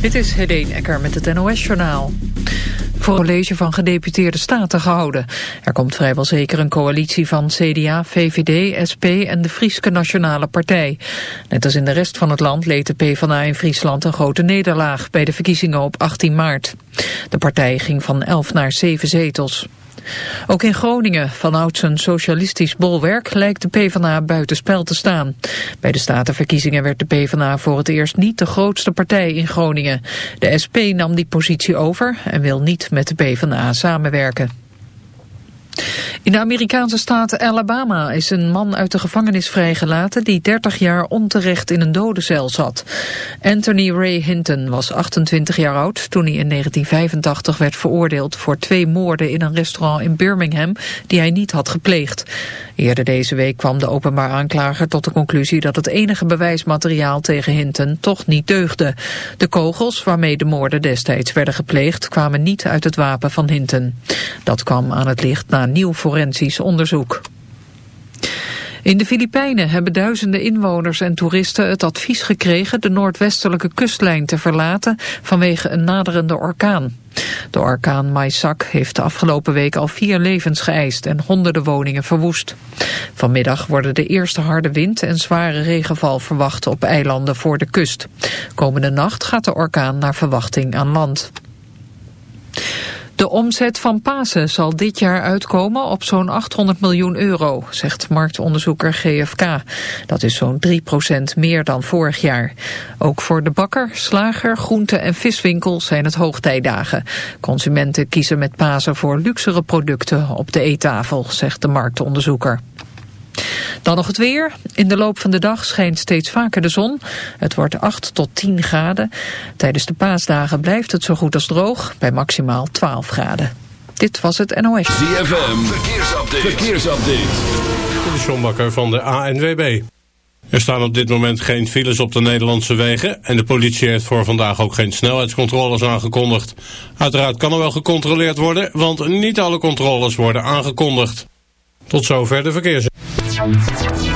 Dit is Hedeen Ecker met het NOS-journaal. Voor een college van gedeputeerde staten gehouden. Er komt vrijwel zeker een coalitie van CDA, VVD, SP en de Frieske Nationale Partij. Net als in de rest van het land leed de PvdA in Friesland een grote nederlaag bij de verkiezingen op 18 maart. De partij ging van 11 naar 7 zetels. Ook in Groningen, vanouds een socialistisch bolwerk, lijkt de PvdA buitenspel te staan. Bij de statenverkiezingen werd de PvdA voor het eerst niet de grootste partij in Groningen. De SP nam die positie over en wil niet met de PvdA samenwerken. In de Amerikaanse staat Alabama is een man uit de gevangenis vrijgelaten die 30 jaar onterecht in een dodencel zat. Anthony Ray Hinton was 28 jaar oud toen hij in 1985 werd veroordeeld voor twee moorden in een restaurant in Birmingham die hij niet had gepleegd. Eerder deze week kwam de openbaar aanklager tot de conclusie dat het enige bewijsmateriaal tegen Hinton toch niet deugde. De kogels waarmee de moorden destijds werden gepleegd kwamen niet uit het wapen van Hinton. Dat kwam aan het licht na nieuw forensisch onderzoek. In de Filipijnen hebben duizenden inwoners en toeristen het advies gekregen de noordwestelijke kustlijn te verlaten vanwege een naderende orkaan. De orkaan Maisak heeft de afgelopen week al vier levens geëist en honderden woningen verwoest. Vanmiddag worden de eerste harde wind en zware regenval verwacht op eilanden voor de kust. Komende nacht gaat de orkaan naar verwachting aan land. De omzet van Pasen zal dit jaar uitkomen op zo'n 800 miljoen euro, zegt marktonderzoeker GFK. Dat is zo'n 3% meer dan vorig jaar. Ook voor de bakker, slager, groente- en viswinkel zijn het hoogtijdagen. Consumenten kiezen met Pasen voor luxere producten op de eettafel, zegt de marktonderzoeker. Dan nog het weer. In de loop van de dag schijnt steeds vaker de zon. Het wordt 8 tot 10 graden. Tijdens de paasdagen blijft het zo goed als droog, bij maximaal 12 graden. Dit was het NOS. ZFM, verkeersupdate. verkeersupdate. De Sjombakker van de ANWB. Er staan op dit moment geen files op de Nederlandse wegen... en de politie heeft voor vandaag ook geen snelheidscontroles aangekondigd. Uiteraard kan er wel gecontroleerd worden... want niet alle controles worden aangekondigd. Tot zover de verkeers. Thank you.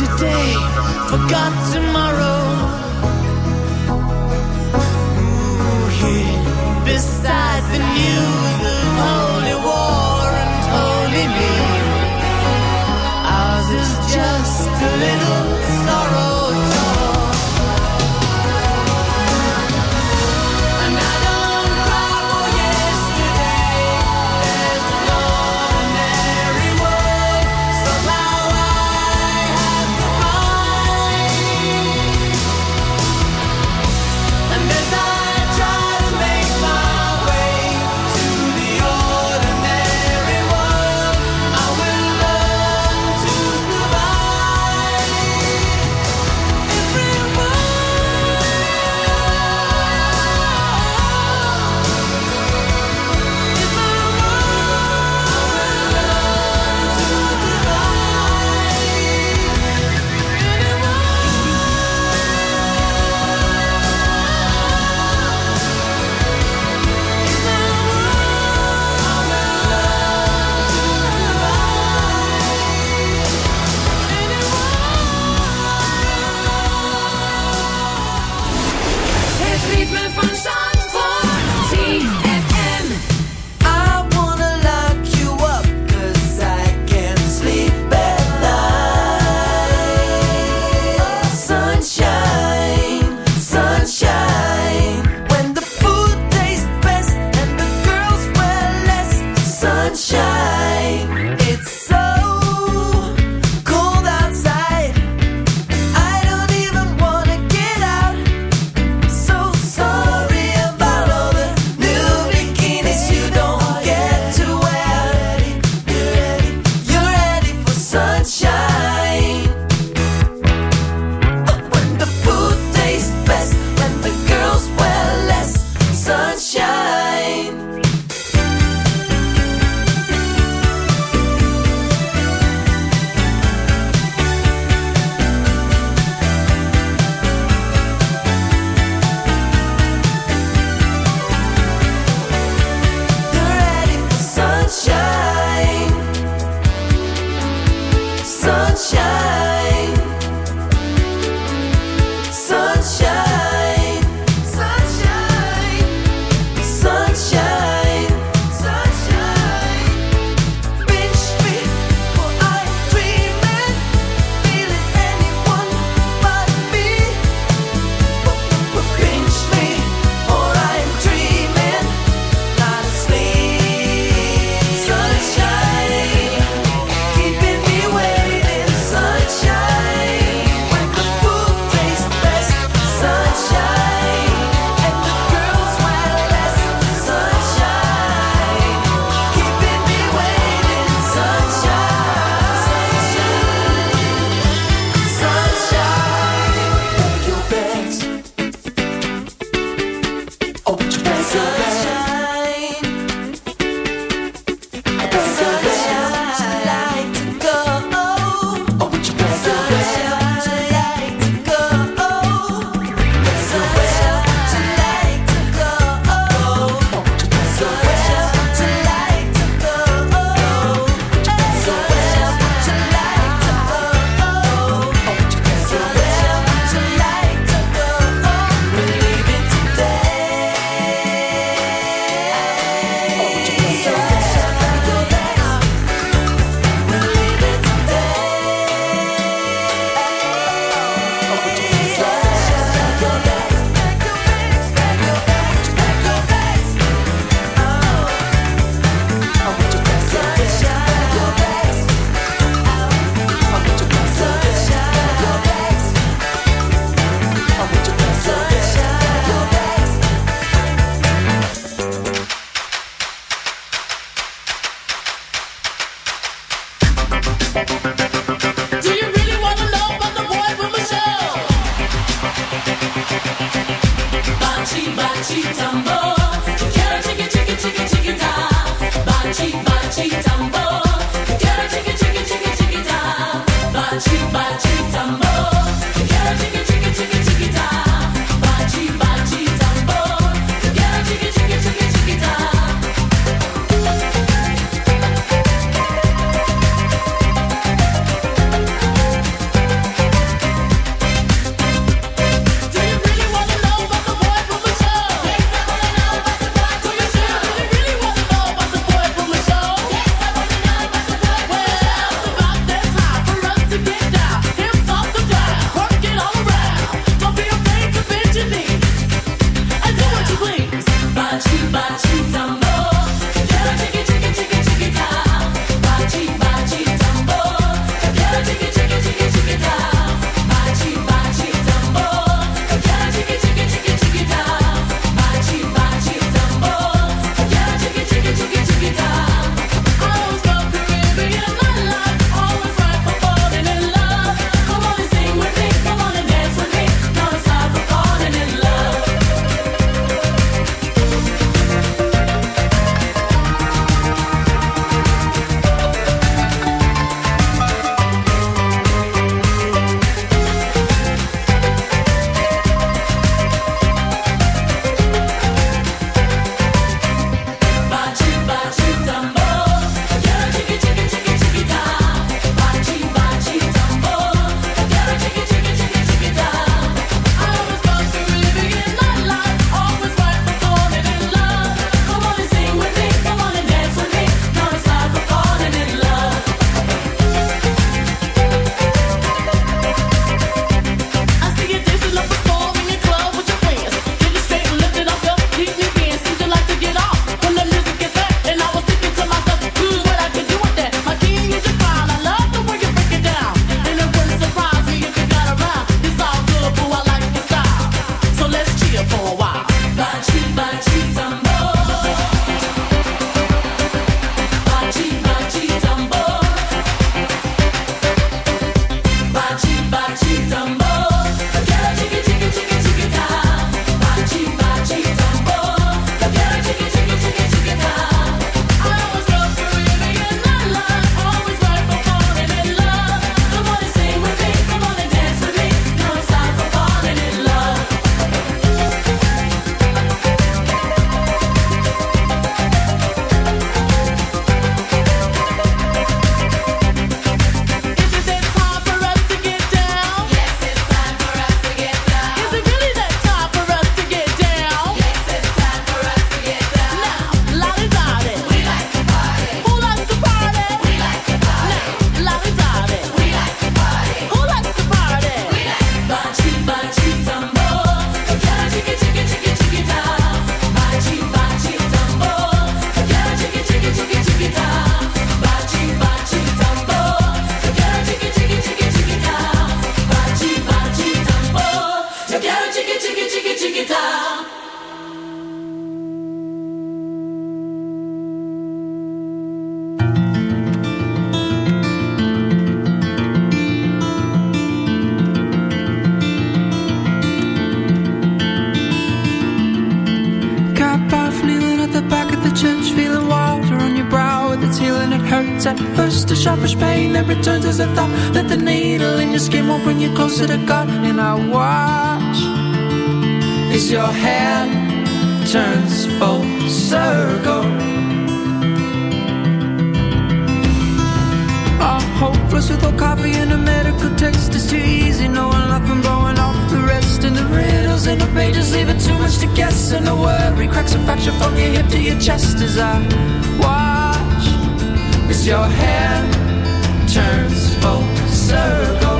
Today, forgot tomorrow. Ooh, here beside the news turns full circle. I'm hopeless without coffee and a medical text is too easy. Knowing life from blowing off the rest and the riddles in the pages leaving too much to guess. And the worry cracks a fracture from your hip to your chest as I watch as your hand turns full circle.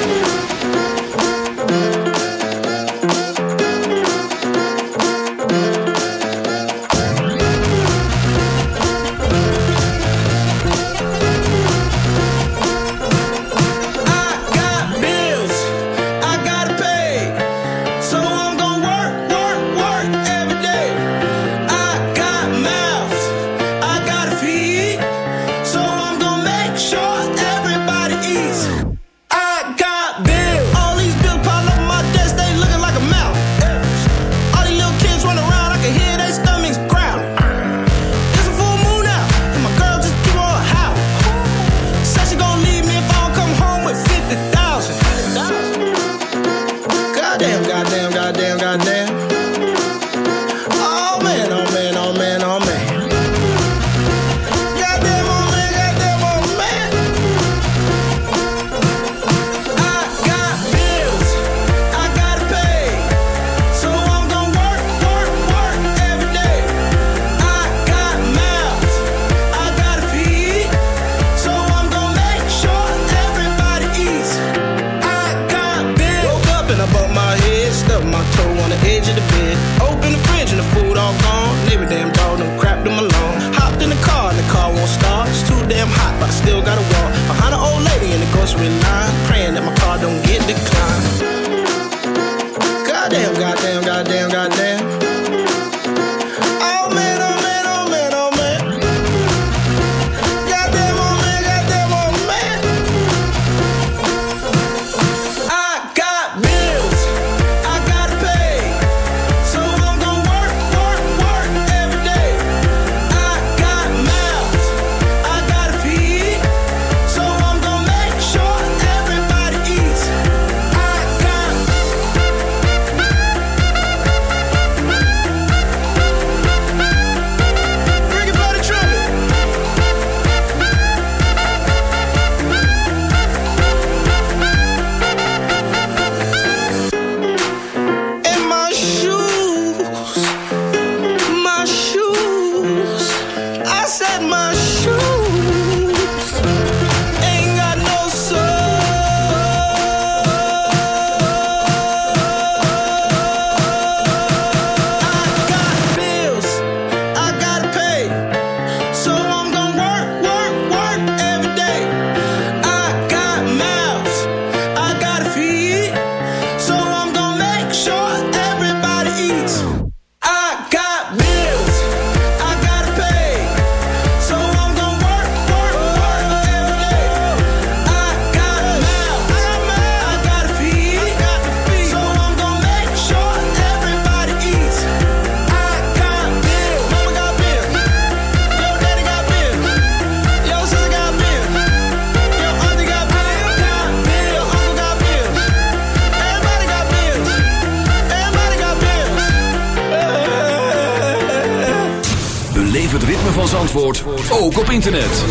Op internet.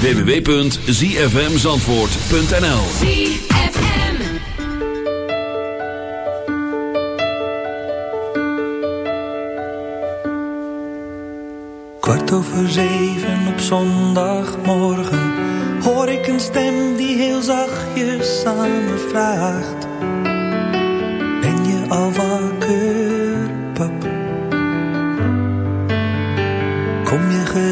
www.zfmzandvoort.nl ZFM. Kwart over zeven op zondagmorgen hoor ik een stem die heel zachtjes aan me vraagt: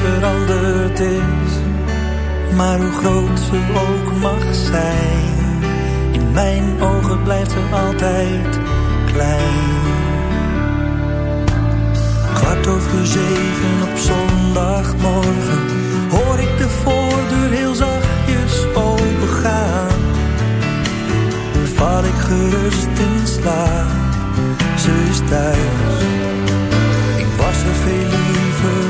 veranderd is. Maar hoe groot ze ook mag zijn, in mijn ogen blijft ze altijd klein. Kwart over zeven op zondagmorgen hoor ik de voordeur heel zachtjes opengaan. Val ik gerust in slaap, ze is thuis. Ik was er veel liever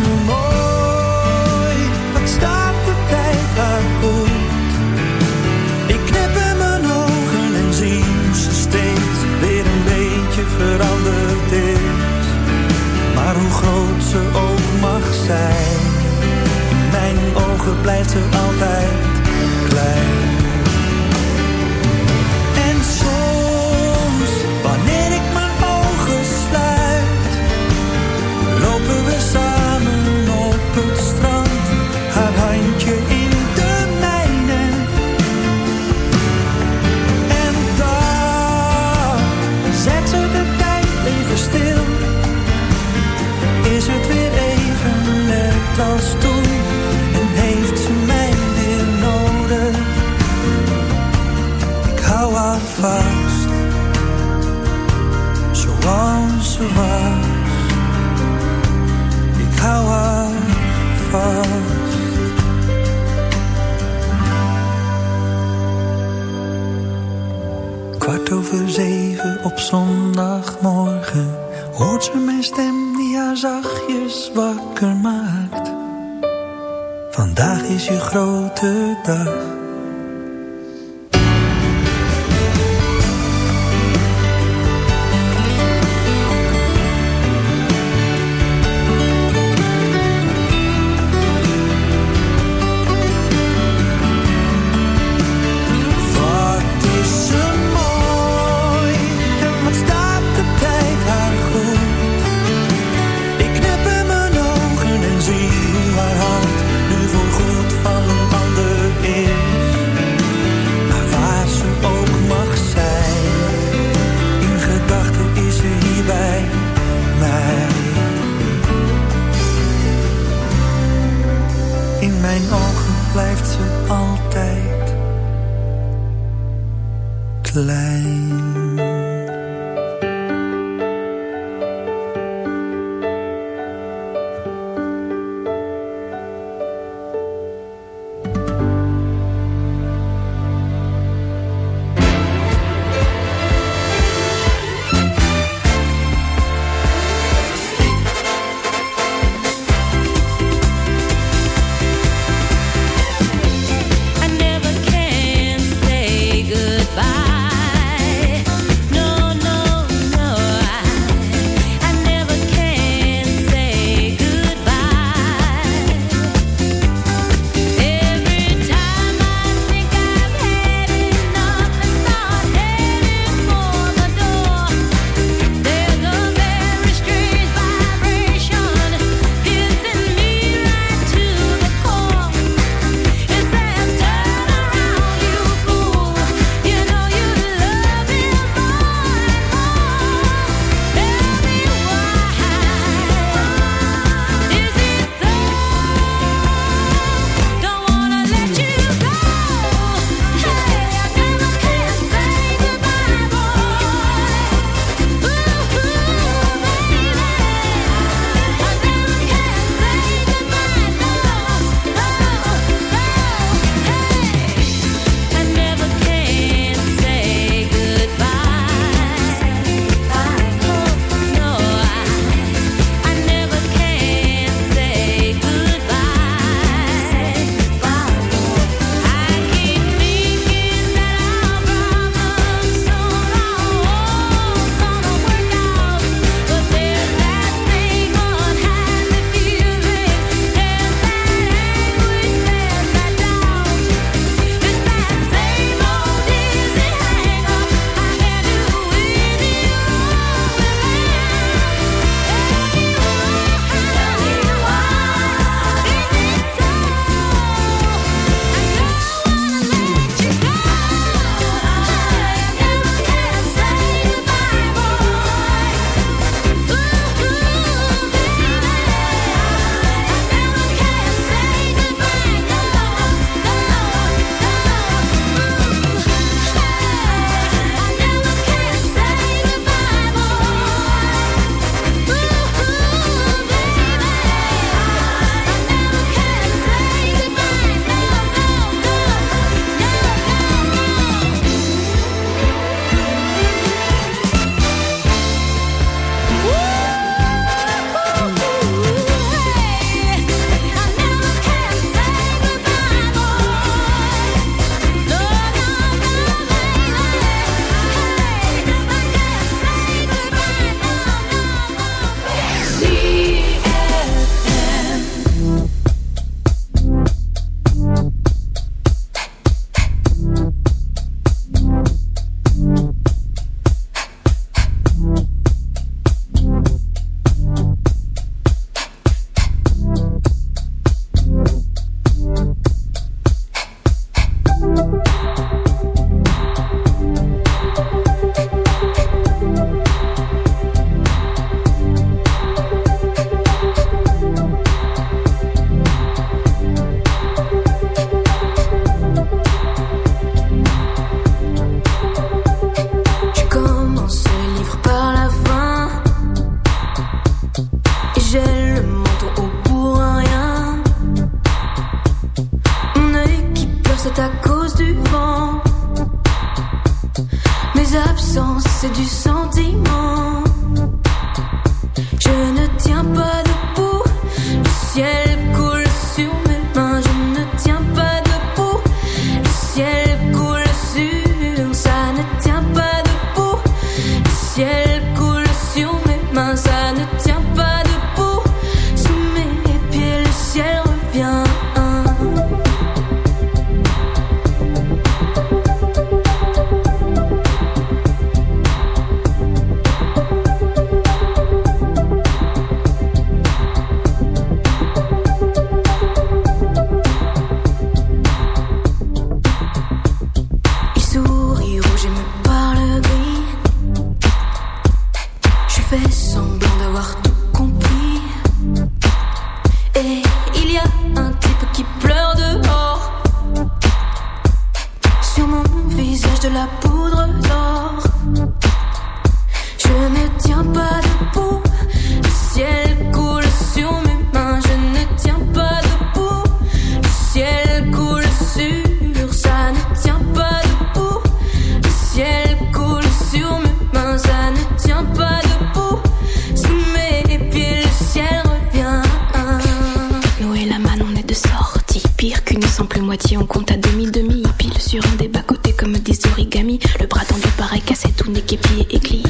moitié, on compte à demi-demi. Pile sur un des bas-côtés comme des origamis. Le bras tendu pareil cassé, tout n'est qu'épié et glié.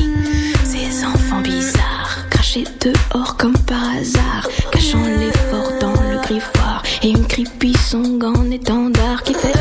Ces enfants bizarres, crachés dehors comme par hasard. Cachant l'effort dans le griffoir. Et une creepy song en étendard qui fait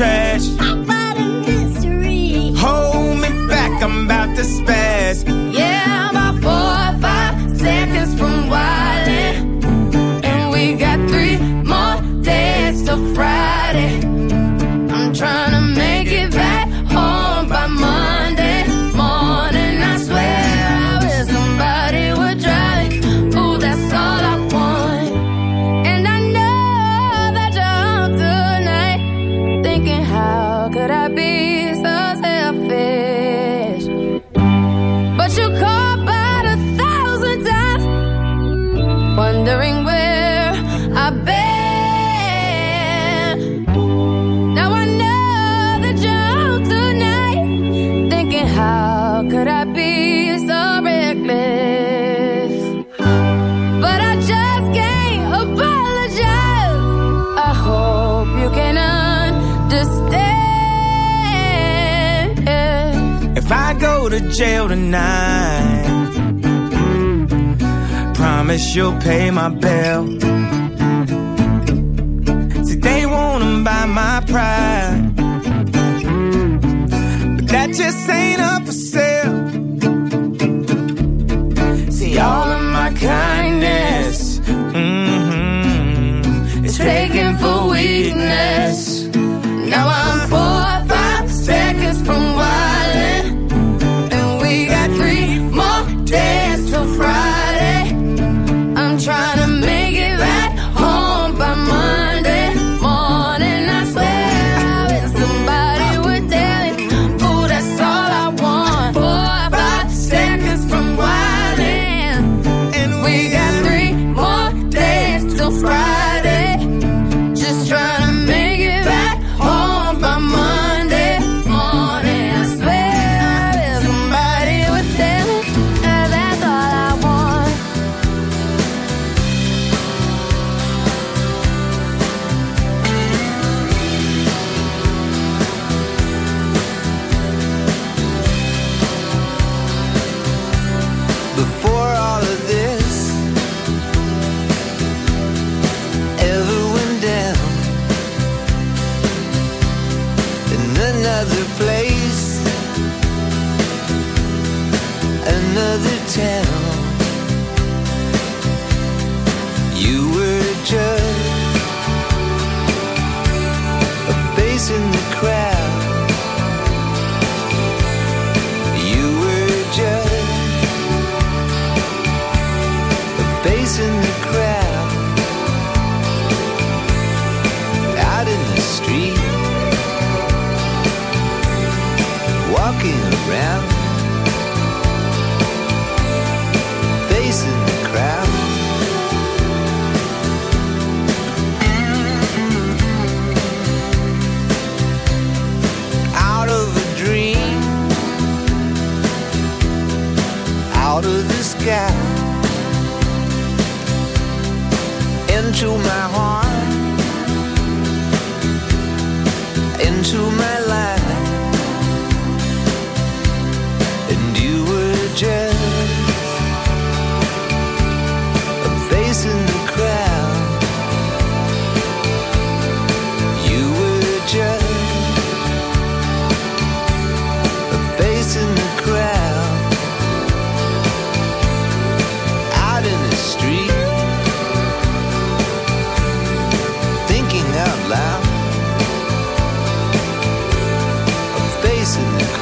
trash.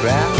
grab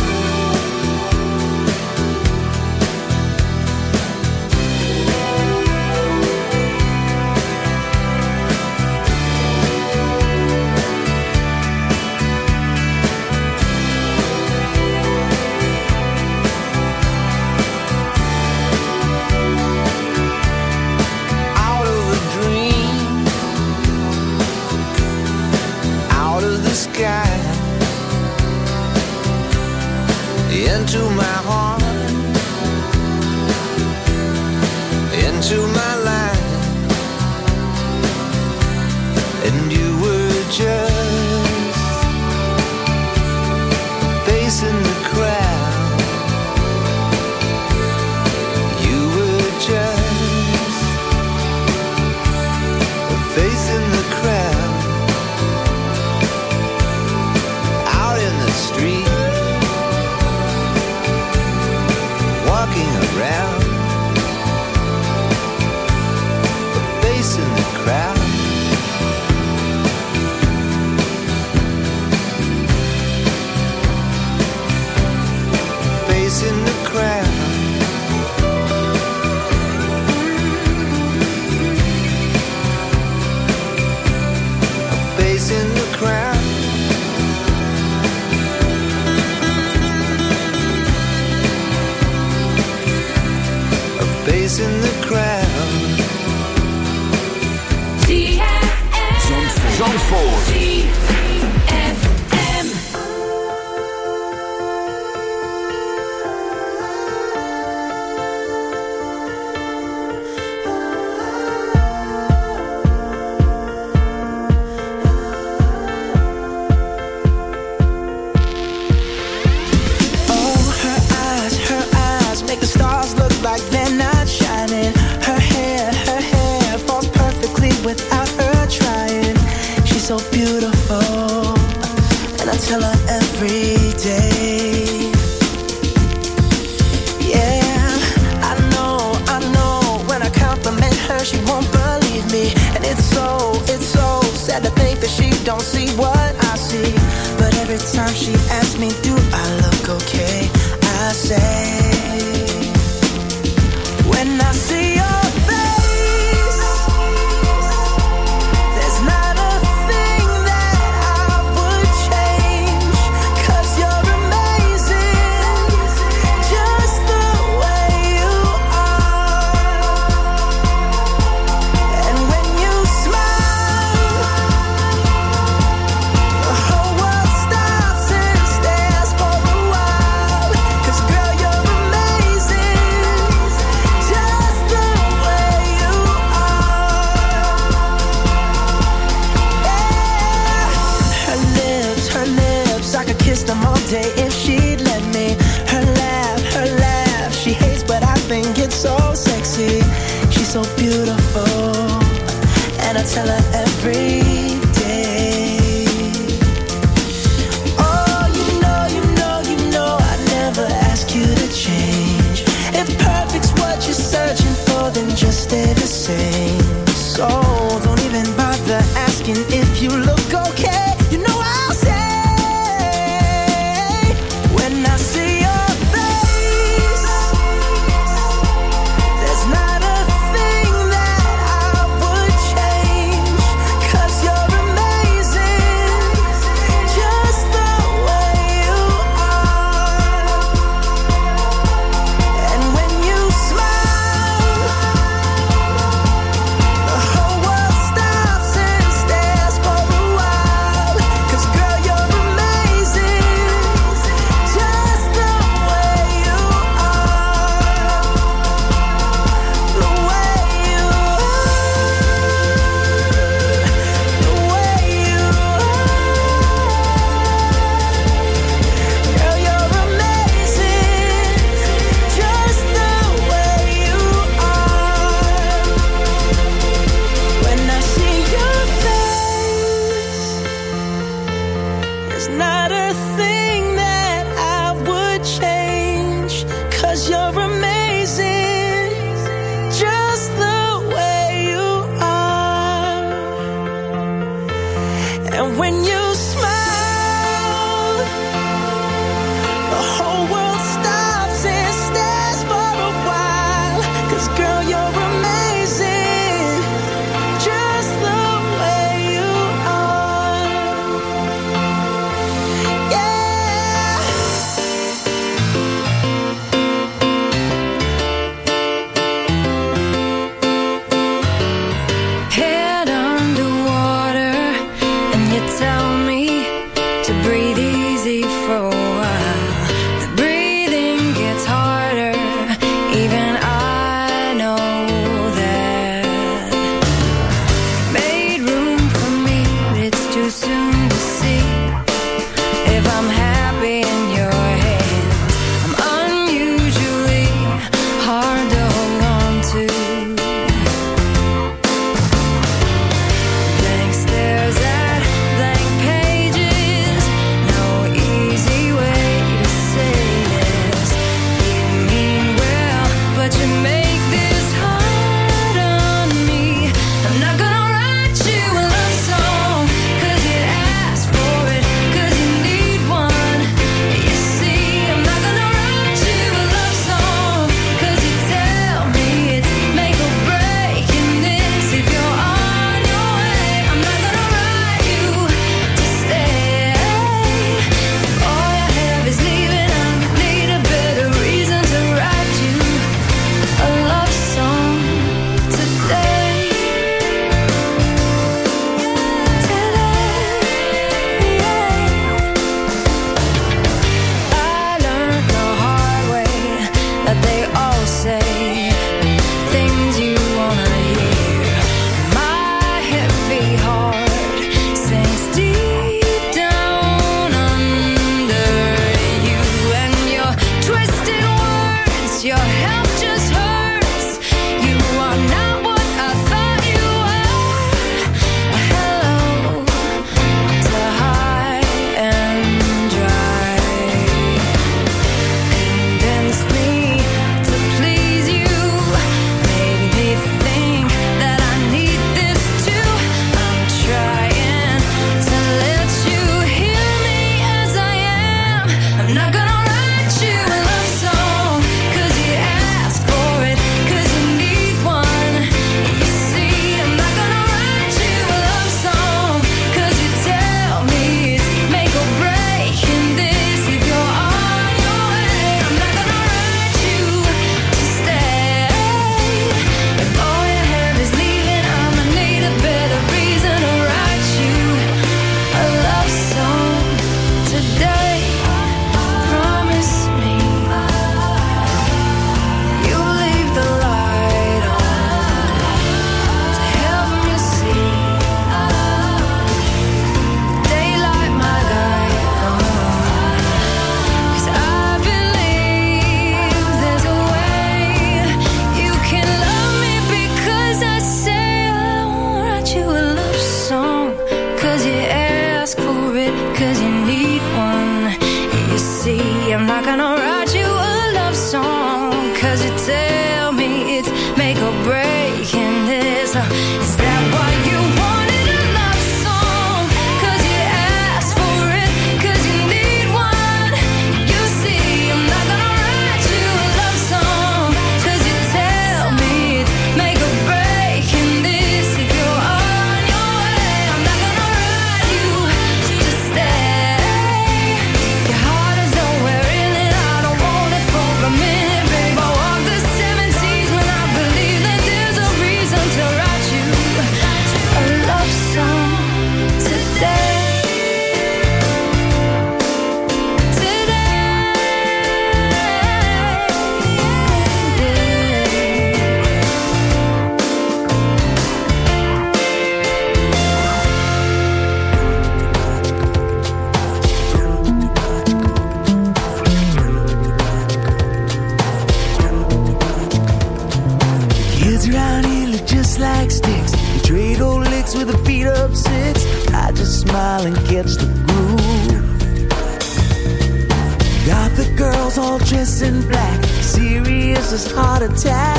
heart attack.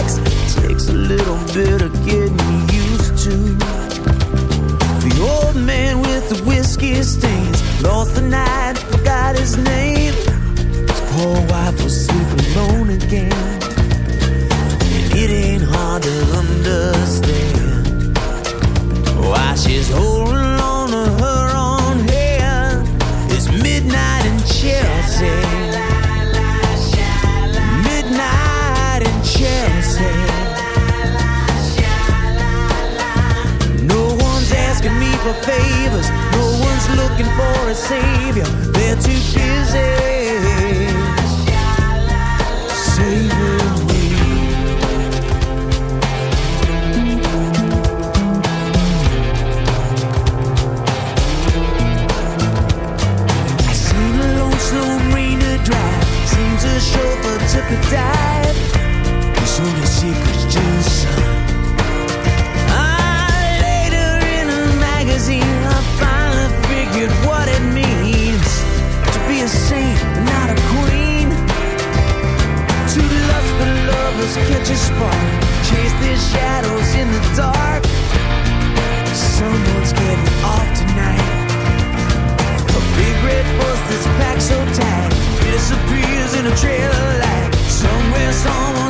disappears in a trail of light. Somewhere, someone.